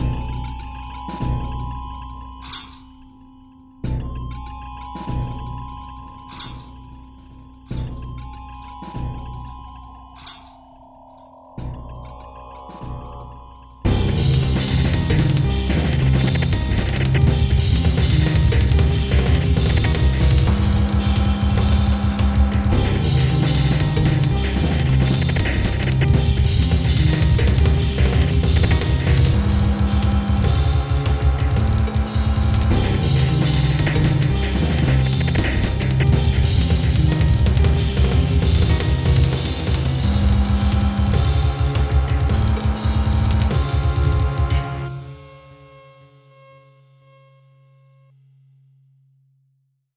Yeah.